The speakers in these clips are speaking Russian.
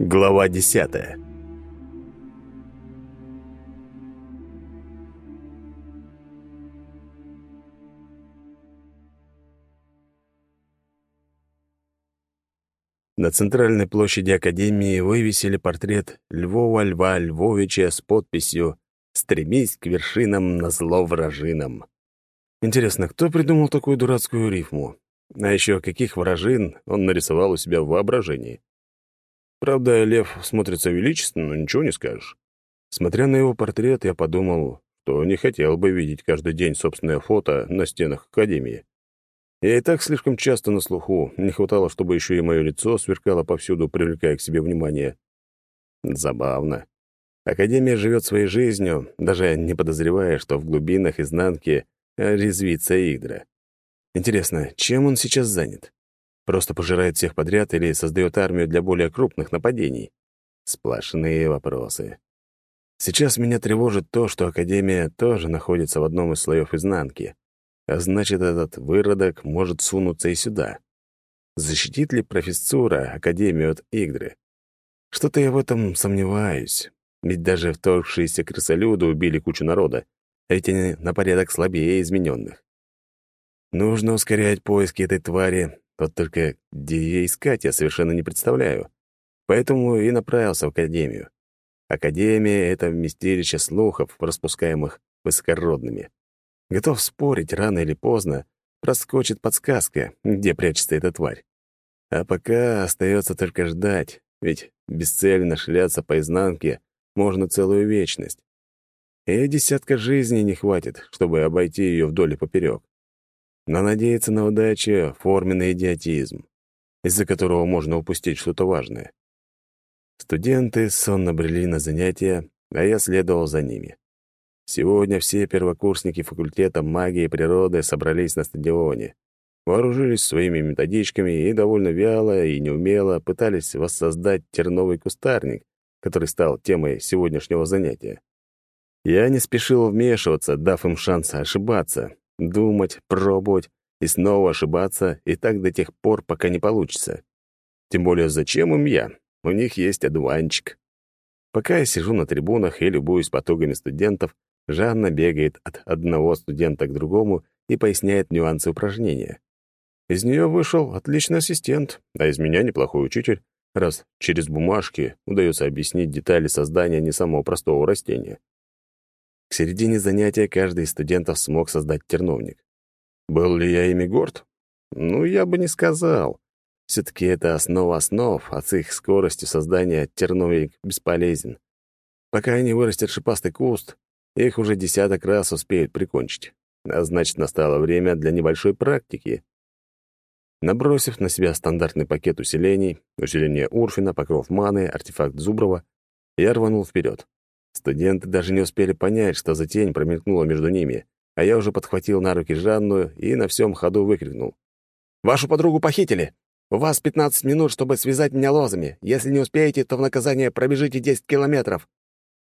Глава десятая. На центральной площади Академии вывесили портрет Львова Льва Львовича с подписью «Стремись к вершинам на зло вражинам». Интересно, кто придумал такую дурацкую рифму? А еще каких вражин он нарисовал у себя в воображении? Правда, лев смотрится величественно, но ничего не скажешь. Смотря на его портрет, я подумал, что не хотел бы видеть каждый день собственное фото на стенах Академии. Я и так слишком часто на слуху, не хватало, чтобы еще и мое лицо сверкало повсюду, привлекая к себе внимание. Забавно. Академия живет своей жизнью, даже не подозревая, что в глубинах изнанки резвится Игдра. Интересно, чем он сейчас занят? Просто пожирает всех подряд или создает армию для более крупных нападений? Сплошные вопросы. Сейчас меня тревожит то, что Академия тоже находится в одном из слоев изнанки. А значит, этот выродок может сунуться и сюда. Защитит ли профессура Академию от Игдры? Что-то я в этом сомневаюсь. Ведь даже вторгшиеся крысолюды убили кучу народа, они на порядок слабее измененных. Нужно ускорять поиски этой твари, вот только где ее искать, я совершенно не представляю. Поэтому и направился в Академию. Академия — это вместилище слухов, распускаемых высокородными. Готов спорить, рано или поздно проскочит подсказка, где прячется эта тварь. А пока остается только ждать, ведь бесцельно шляться по изнанке можно целую вечность. И десятка жизней не хватит, чтобы обойти ее вдоль и поперек. Но надеяться на удачу — форменный идиотизм, из-за которого можно упустить что-то важное. Студенты сонно брели на занятия, а я следовал за ними. Сегодня все первокурсники факультета магии и природы собрались на стадионе, вооружились своими методичками и довольно вяло и неумело пытались воссоздать терновый кустарник, который стал темой сегодняшнего занятия. Я не спешил вмешиваться, дав им шанс ошибаться, думать, пробовать и снова ошибаться, и так до тех пор, пока не получится. Тем более, зачем им я? У них есть одуванчик. Пока я сижу на трибунах и любуюсь потугами студентов, Жанна бегает от одного студента к другому и поясняет нюансы упражнения. Из нее вышел отличный ассистент, а из меня неплохой учитель, раз через бумажки удается объяснить детали создания не самого простого растения. К середине занятия каждый из студентов смог создать терновник. Был ли я ими горд? Ну, я бы не сказал. Все-таки это основа основ, а с их скоростью создания терновник бесполезен. Пока они вырастят шипастый куст, их уже десяток раз успеют прикончить. А значит, настало время для небольшой практики. Набросив на себя стандартный пакет усилений, усиление Урфина, покров маны, артефакт Зуброва, я рванул вперед. Студенты даже не успели понять, что за тень промелькнула между ними, а я уже подхватил на руки Жанну и на всем ходу выкрикнул. «Вашу подругу похитили! У вас 15 минут, чтобы связать меня лозами. Если не успеете, то в наказание пробежите 10 километров.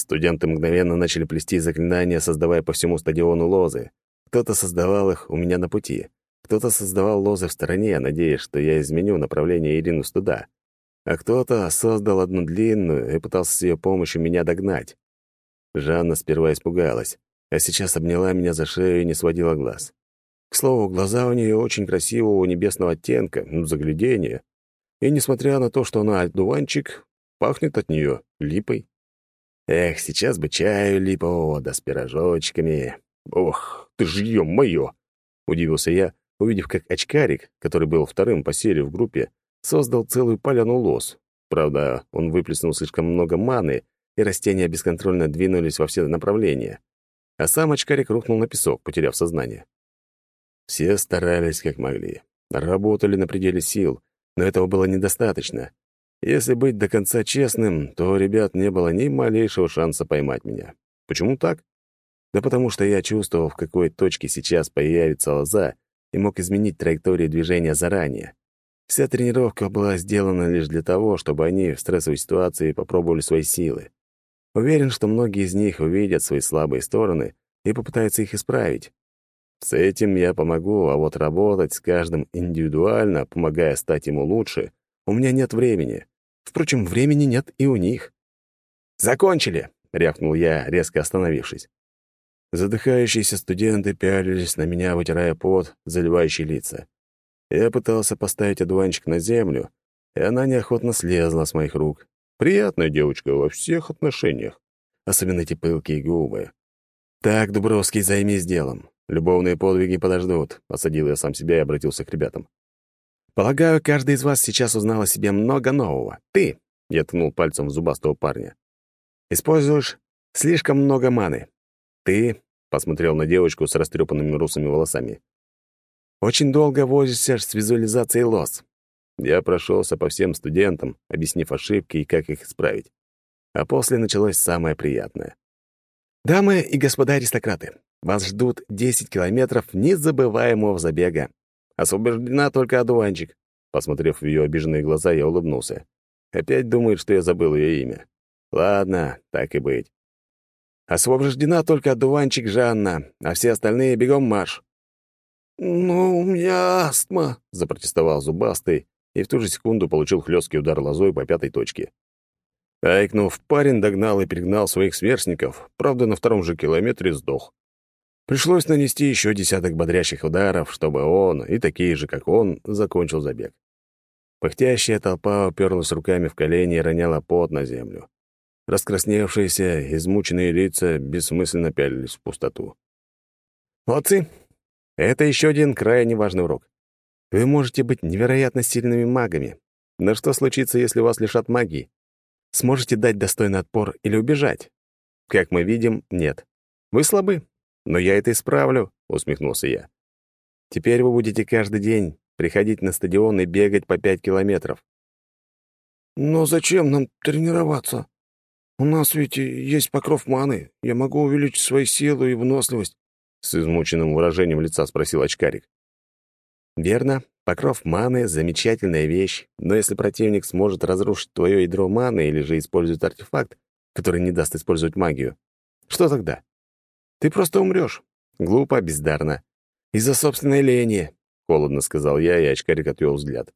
Студенты мгновенно начали плести заклинания, создавая по всему стадиону лозы. Кто-то создавал их у меня на пути, кто-то создавал лозы в стороне, надеясь, что я изменю направление и ринусь туда. А кто-то создал одну длинную и пытался с ее помощью меня догнать. Жанна сперва испугалась, а сейчас обняла меня за шею и не сводила глаз. К слову, глаза у нее очень красивого небесного оттенка, ну, заглядение. И несмотря на то, что она одуванчик, пахнет от нее липой. Эх, сейчас бы чаю липового, да с пирожочками. Ох, ты ж ё-моё! Удивился я, увидев, как очкарик, который был вторым по серии в группе, создал целую поляну лоз. Правда, он выплеснул слишком много маны, и растения бесконтрольно двинулись во все направления. А сам очкарик рухнул на песок, потеряв сознание. Все старались как могли. Работали на пределе сил, но этого было недостаточно. Если быть до конца честным, то у ребят не было ни малейшего шанса поймать меня. Почему так? Да потому что я чувствовал, в какой точке сейчас появится лоза, и мог изменить траекторию движения заранее. Вся тренировка была сделана лишь для того, чтобы они в стрессовой ситуации попробовали свои силы. Уверен, что многие из них увидят свои слабые стороны и попытаются их исправить. С этим я помогу, а вот работать с каждым индивидуально, помогая стать ему лучше, у меня нет времени. Впрочем, времени нет и у них. «Закончили!» — рявкнул я, резко остановившись. Задыхающиеся студенты пялились на меня, вытирая пот, заливающий лица. Я пытался поставить одуванчик на землю, и она неохотно слезла с моих рук. Приятная девочка во всех отношениях, особенно эти пылкие губы. «Так, Дубровский, займись делом. Любовные подвиги подождут», — посадил я сам себя и обратился к ребятам. «Полагаю, каждый из вас сейчас узнал о себе много нового. Ты», — я ткнул пальцем в зубастого парня, — «используешь слишком много маны. Ты», — посмотрел на девочку с растрепанными русыми волосами, — «очень долго возишься с визуализацией лос. Я прошелся по всем студентам, объяснив ошибки и как их исправить. А после началось самое приятное. «Дамы и господа аристократы, вас ждут 10 километров незабываемого забега. Освобождена только одуванчик». Посмотрев в ее обиженные глаза, я улыбнулся. Опять думает, что я забыл ее имя. Ладно, так и быть. Освобождена только одуванчик Жанна, а все остальные бегом марш. «Ну, у меня астма», — запротестовал Зубастый, и в ту же секунду получил хлесткий удар лозой по пятой точке. Айкнув, парень догнал и перегнал своих сверстников, правда, на втором же километре сдох. Пришлось нанести еще десяток бодрящих ударов, чтобы он, и такие же, как он, закончил забег. Пыхтящая толпа уперлась руками в колени и роняла пот на землю. Раскрасневшиеся, измученные лица бессмысленно пялились в пустоту. «Молодцы! Это еще один крайне важный урок. Вы можете быть невероятно сильными магами. Но что случится, если вас лишат магии? Сможете дать достойный отпор или убежать? Как мы видим, нет. Вы слабы. Но я это исправлю, усмехнулся я. Теперь вы будете каждый день приходить на стадион и бегать по пять километров. Но зачем нам тренироваться? У нас ведь есть покров маны. Я могу увеличить свою силу и выносливость. С измученным выражением лица спросил очкарик. Верно, покров маны — замечательная вещь, но если противник сможет разрушить твое ядро маны или же использует артефакт, который не даст использовать магию, что тогда? Ты просто умрешь. Глупо, бездарно. Из-за собственной лени, — холодно сказал я, и очкарик отвел взгляд.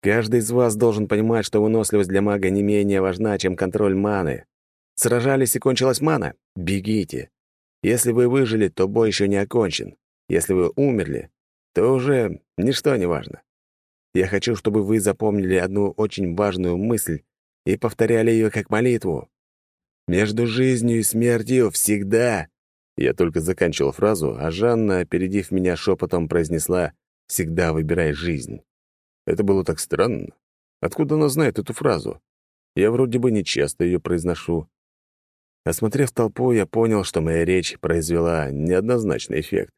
Каждый из вас должен понимать, что выносливость для мага не менее важна, чем контроль маны. Сражались и кончилась мана? Бегите. Если вы выжили, то бой еще не окончен. Если вы умерли, то уже ничто не важно. Я хочу, чтобы вы запомнили одну очень важную мысль и повторяли ее как молитву. Между жизнью и смертью всегда... Я только заканчивал фразу, а Жанна, опередив меня шепотом, произнесла «всегда выбирай жизнь». Это было так странно. Откуда она знает эту фразу? Я вроде бы не часто ее произношу. Осмотрев толпу, я понял, что моя речь произвела неоднозначный эффект.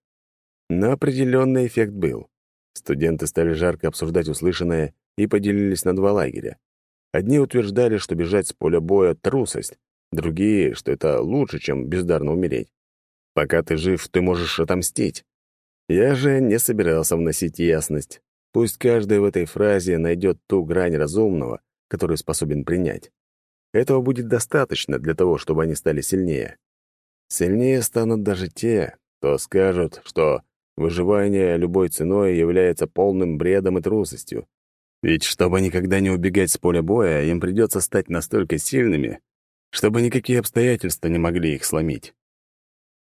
Но определенный эффект был. Студенты стали жарко обсуждать услышанное и поделились на два лагеря. Одни утверждали, что бежать с поля боя — трусость, другие, что это лучше, чем бездарно умереть. Пока ты жив, ты можешь отомстить. Я же не собирался вносить ясность. Пусть каждый в этой фразе найдет ту грань разумного, которую способен принять. Этого будет достаточно для того, чтобы они стали сильнее. Сильнее станут даже те, кто скажут, что Выживание любой ценой является полным бредом и трусостью. Ведь чтобы никогда не убегать с поля боя, им придется стать настолько сильными, чтобы никакие обстоятельства не могли их сломить.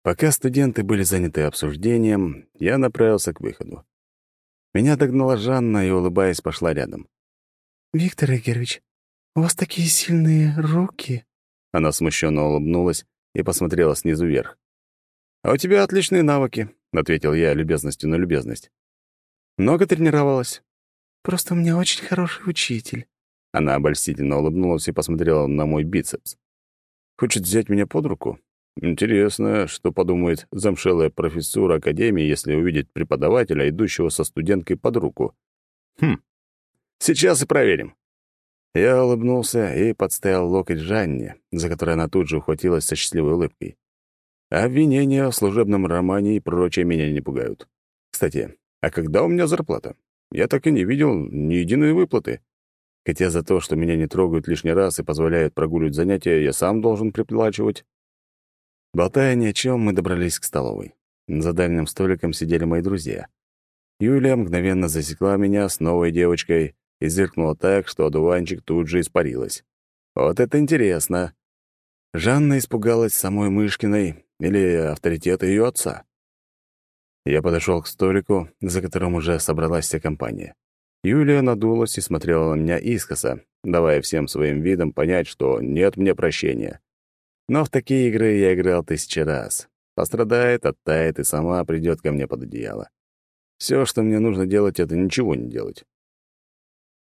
Пока студенты были заняты обсуждением, я направился к выходу. Меня догнала Жанна и, улыбаясь, пошла рядом. «Виктор Игоревич, у вас такие сильные руки!» Она смущенно улыбнулась и посмотрела снизу вверх. «А у тебя отличные навыки», — ответил я любезностью на любезность. «Много тренировалась?» «Просто у меня очень хороший учитель». Она обольстительно улыбнулась и посмотрела на мой бицепс. «Хочет взять меня под руку? Интересно, что подумает замшелая профессура Академии, если увидит преподавателя, идущего со студенткой под руку. Хм, сейчас и проверим». Я улыбнулся и подставил локоть Жанне, за которой она тут же ухватилась со счастливой улыбкой. Обвинения в служебном романе и прочее меня не пугают. Кстати, а когда у меня зарплата? Я так и не видел ни единой выплаты. Хотя за то, что меня не трогают лишний раз и позволяют прогуливать занятия, я сам должен приплачивать. Болтая ни о чем, мы добрались к столовой. За дальним столиком сидели мои друзья. Юлия мгновенно засекла меня с новой девочкой, и зыркнула так, что одуванчик тут же испарилась. Вот это интересно. Жанна испугалась самой Мышкиной или авторитета ее отца. Я подошел к столику, за которым уже собралась вся компания. Юлия надулась и смотрела на меня искоса, давая всем своим видом понять, что нет мне прощения. Но в такие игры я играл тысячи раз. Пострадает, оттает и сама придет ко мне под одеяло. Все, что мне нужно делать, это ничего не делать.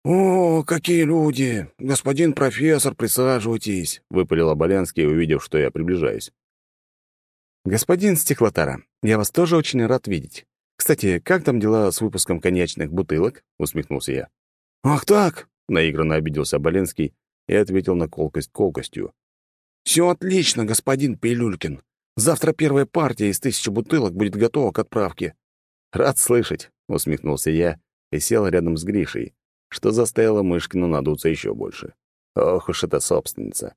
«О, какие люди! Господин профессор, присаживайтесь!» — выпалил Оболенский, увидев, что я приближаюсь. «Господин Стеклотара, я вас тоже очень рад видеть. Кстати, как там дела с выпуском коньячных бутылок?» — усмехнулся я. «Ах так!» — наигранно обиделся Боленский и ответил на колкость колкостью. «Все отлично, господин Пилюлькин. Завтра первая партия из тысячи бутылок будет готова к отправке». «Рад слышать», — усмехнулся я и сел рядом с Гришей, что заставило Мышкину надуться еще больше. Ох уж эта собственница.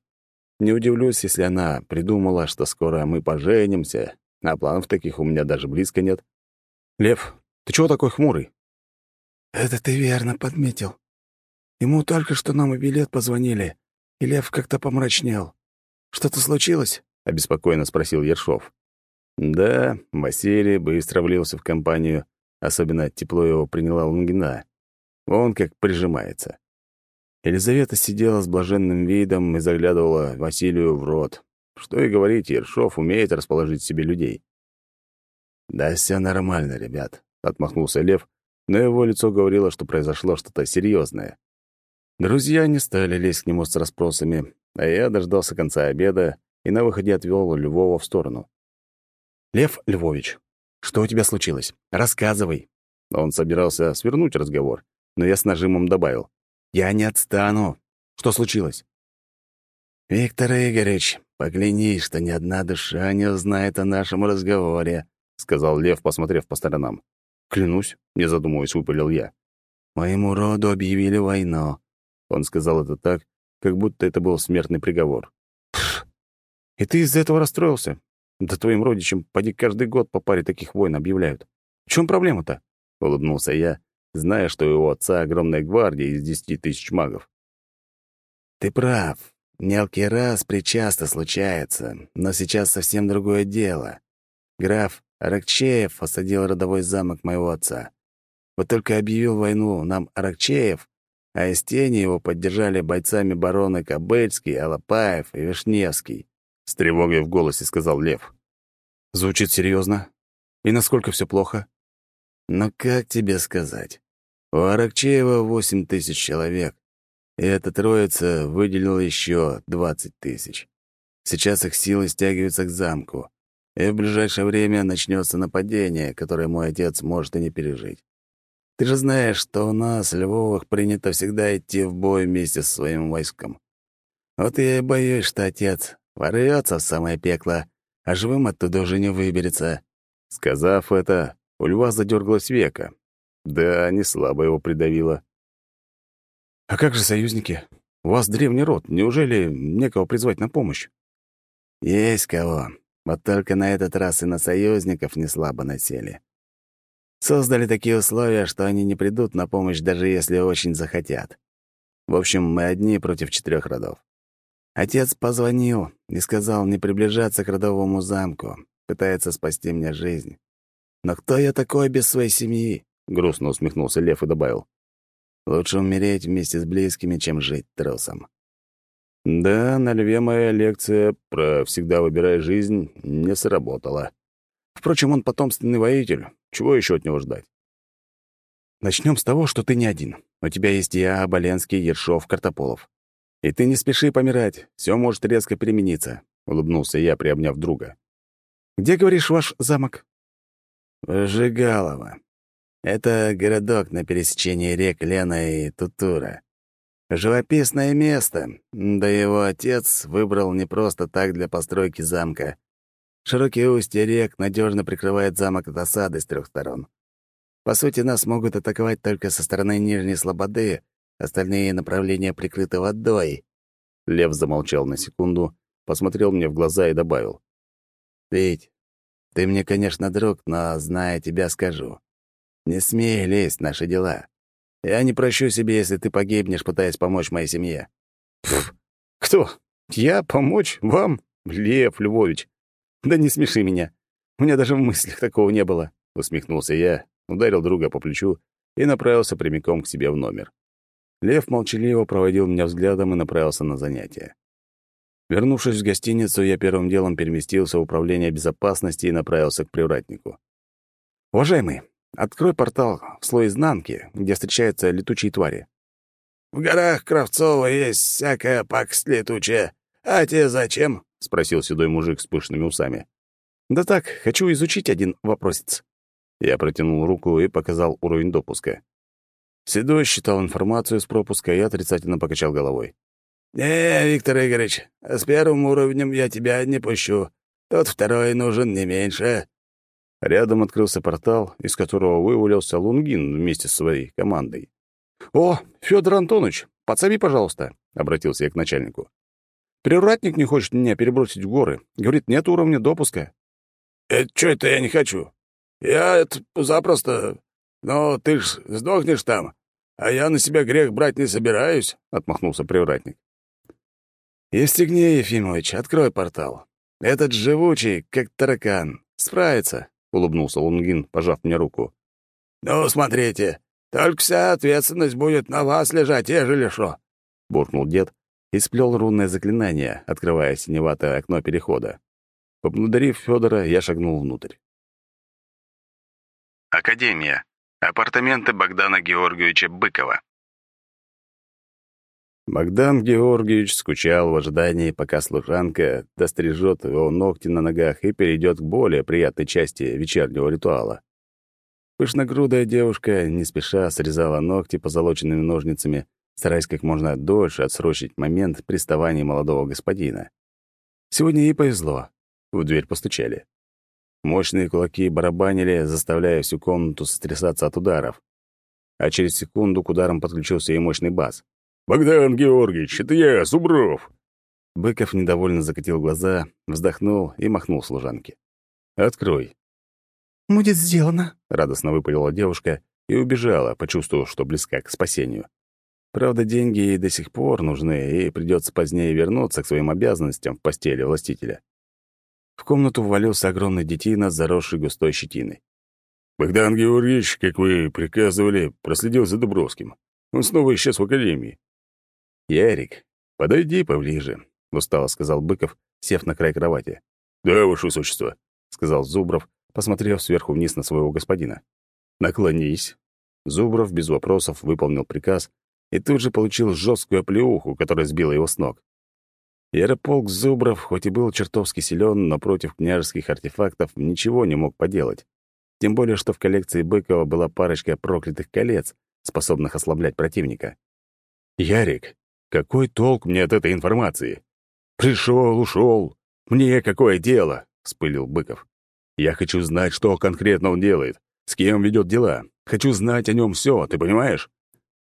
Не удивлюсь, если она придумала, что скоро мы поженимся, а планов таких у меня даже близко нет. «Лев, ты чего такой хмурый?» «Это ты верно подметил. Ему только что нам и билет позвонили, и Лев как-то помрачнел. Что-то случилось?» — обеспокоенно спросил Ершов. Да, Василий быстро влился в компанию, особенно тепло его приняла Лунгина. Он как прижимается. Елизавета сидела с блаженным видом и заглядывала Василию в рот. Что и говорить, Ершов умеет расположить себе людей. «Да все нормально, ребят», — отмахнулся Лев, но его лицо говорило, что произошло что-то серьезное. Друзья не стали лезть к нему с расспросами, а я дождался конца обеда и на выходе отвел Львова в сторону. «Лев Львович, что у тебя случилось? Рассказывай». Он собирался свернуть разговор, но я с нажимом добавил. Я не отстану. Что случилось? Виктор Игоревич, поклянись, что ни одна душа не узнает о нашем разговоре, сказал Лев, посмотрев по сторонам. Клянусь, не задумываясь, выпалил я. Моему роду объявили войну. Он сказал это так, как будто это был смертный приговор. Пф, и ты из-за этого расстроился? Да твоим родичам поди каждый год по паре таких войн объявляют. В чем проблема-то? Улыбнулся я, зная, что у его отца огромная гвардия из десяти тысяч магов. «Ты прав. Мелкий раз причасто случается, но сейчас совсем другое дело. Граф Аракчеев осадил родовой замок моего отца. Вот только объявил войну нам Аракчеев, а из тени его поддержали бойцами бароны Кобыльский, Алапаев и Вишневский», — с тревогой в голосе сказал Лев. «Звучит серьезно. И насколько все плохо?» «Ну как тебе сказать? У Аракчеева восемь тысяч человек, и эта троица выделила еще двадцать тысяч. Сейчас их силы стягиваются к замку, и в ближайшее время начнется нападение, которое мой отец может и не пережить. Ты же знаешь, что у нас, Львовых, принято всегда идти в бой вместе со своим войском. Вот я и боюсь, что отец ворвется в самое пекло, а живым оттуда уже не выберется». Сказав это, у льва задергалось века, да, не слабо его придавило. «А как же союзники? У вас древний род. Неужели некого призвать на помощь?» «Есть кого. Вот только на этот раз и на союзников не слабо насели. Создали такие условия, что они не придут на помощь, даже если очень захотят. В общем, мы одни против четырех родов. Отец позвонил и сказал не приближаться к родовому замку, пытается спасти мне жизнь. Но кто я такой без своей семьи? — грустно усмехнулся Лев и добавил. «Лучше умереть вместе с близкими, чем жить тросом». Да, на Льве моя лекция про «всегда выбирай жизнь» не сработала. Впрочем, он потомственный воитель. Чего еще от него ждать? Начнем с того, что ты не один. У тебя есть я, Боленский, Ершов, Картополов. И ты не спеши помирать, все может резко перемениться», — улыбнулся я, приобняв друга. «Где, говоришь, ваш замок?» «Жигалово. Это городок на пересечении рек Лена и Тутура. Живописное место, да его отец выбрал не просто так для постройки замка. Широкие устья рек надежно прикрывают замок от осады с трех сторон. По сути, нас могут атаковать только со стороны Нижней Слободы, остальные направления прикрыты водой. Лев замолчал на секунду, посмотрел мне в глаза и добавил. «Петь, ты мне, конечно, друг, но, зная тебя, скажу. Не смей лезть в наши дела. Я не прощу себе, если ты погибнешь, пытаясь помочь моей семье». Пф, кто? Я помочь вам? Лев Львович. Да не смеши меня. У меня даже в мыслях такого не было. Усмехнулся я, ударил друга по плечу и направился прямиком к себе в номер. Лев молчаливо проводил меня взглядом и направился на занятия. Вернувшись в гостиницу, я первым делом переместился в управление безопасности и направился к привратнику. «Уважаемый, открой портал в слой изнанки, где встречаются летучие твари». «В горах Кравцова есть всякая пакость летучая. А тебе зачем?» — спросил седой мужик с пышными усами. «Да так, хочу изучить один вопросец». Я протянул руку и показал уровень допуска. Седой считал информацию с пропуска и отрицательно покачал головой. «Не, Виктор Игоревич, с первым уровнем я тебя не пущу. Тот второй нужен не меньше». Рядом открылся портал, из которого вывалился Лунгин вместе с своей командой. «О, Федор Антонович, подсоби, пожалуйста», — обратился я к начальнику. «Привратник не хочет меня перебросить в горы. Говорит, нет уровня допуска». «Это что это я не хочу? Я это запросто... Но ты ж сдохнешь там, а я на себя грех брать не собираюсь», — отмахнулся привратник. «Евстигней Ефимович, открой портал. Этот живучий, как таракан. Справится», — улыбнулся Лунгин, пожав мне руку. «Ну, смотрите, только вся ответственность будет на вас лежать, ежели шо», — буркнул дед и сплел рунное заклинание, открывая синеватое окно перехода. Поблагодарив Федора, я шагнул внутрь. Академия. Апартаменты Богдана Георгиевича Быкова. Богдан Георгиевич скучал в ожидании, пока служанка дострижет его ногти на ногах и перейдет к более приятной части вечернего ритуала. Пышногрудая девушка не спеша срезала ногти позолоченными ножницами, стараясь как можно дольше отсрочить момент приставания молодого господина. Сегодня ей повезло. В дверь постучали. Мощные кулаки барабанили, заставляя всю комнату сотрясаться от ударов. А через секунду к ударам подключился и мощный бас. «Богдан Георгиевич, это я, Зубров!» Быков недовольно закатил глаза, вздохнул и махнул служанке. «Открой». «Будет сделано», — радостно выпалила девушка и убежала, почувствовав, что близка к спасению. Правда, деньги ей до сих пор нужны, и придется позднее вернуться к своим обязанностям в постели властителя. В комнату ввалился огромный детина, заросший густой щетиной. «Богдан Георгиевич, как вы приказывали, проследил за Дубровским. Он снова исчез в академии. «Ярик, подойди поближе», — устало сказал Быков, сев на край кровати. «Да, ваше высочество», — сказал Зубров, посмотрев сверху вниз на своего господина. «Наклонись». Зубров без вопросов выполнил приказ и тут же получил жесткую оплеуху, которая сбила его с ног. Ярополк Зубров, хоть и был чертовски силен, но против княжеских артефактов ничего не мог поделать. Тем более, что в коллекции Быкова была парочка проклятых колец, способных ослаблять противника. «Ярик, какой толк мне от этой информации? Пришел, ушел. Мне какое дело? вспылил Быков. Я хочу знать, что конкретно он делает, с кем ведет дела. Хочу знать о нем все, ты понимаешь?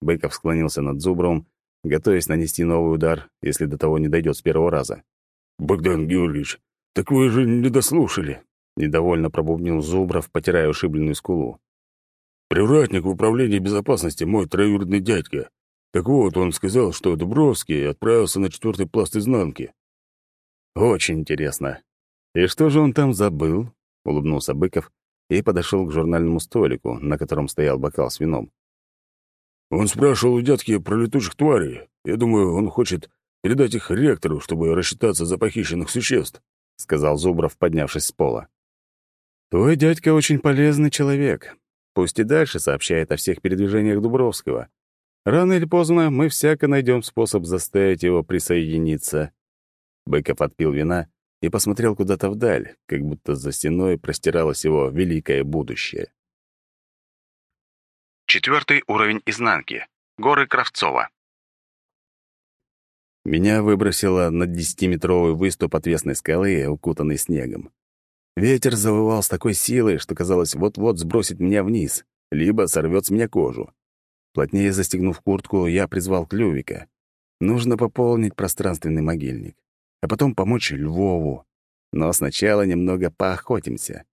Быков склонился над Зубровым, готовясь нанести новый удар, если до того не дойдет с первого раза. «Богдан Георгиевич, так вы же не дослушали!» Недовольно пробубнил Зубров, потирая ушибленную скулу. «Привратник в управлении безопасности мой троюродный дядька. Так вот, он сказал, что Дубровский отправился на четвертый пласт изнанки. «Очень интересно. И что же он там забыл?» — улыбнулся Быков и подошел к журнальному столику, на котором стоял бокал с вином. «Он спрашивал у дядки про летучих тварей. Я думаю, он хочет передать их ректору, чтобы рассчитаться за похищенных существ», — сказал Зубров, поднявшись с пола. «Твой дядька очень полезный человек. Пусть и дальше сообщает о всех передвижениях Дубровского. Рано или поздно мы всяко найдем способ заставить его присоединиться. Быков отпил вина и посмотрел куда-то вдаль, как будто за стеной простиралось его великое будущее. Четвертый уровень изнанки. Горы Кравцова. Меня выбросило на десятиметровый выступ отвесной скалы, укутанный снегом. Ветер завывал с такой силой, что казалось, вот-вот сбросит меня вниз, либо сорвет с меня кожу. Плотнее застегнув куртку, я призвал Клювика. Нужно пополнить пространственный могильник, а потом помочь Львову. Но сначала немного поохотимся.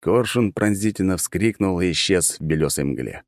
Коршун пронзительно вскрикнул и исчез в белесой мгле.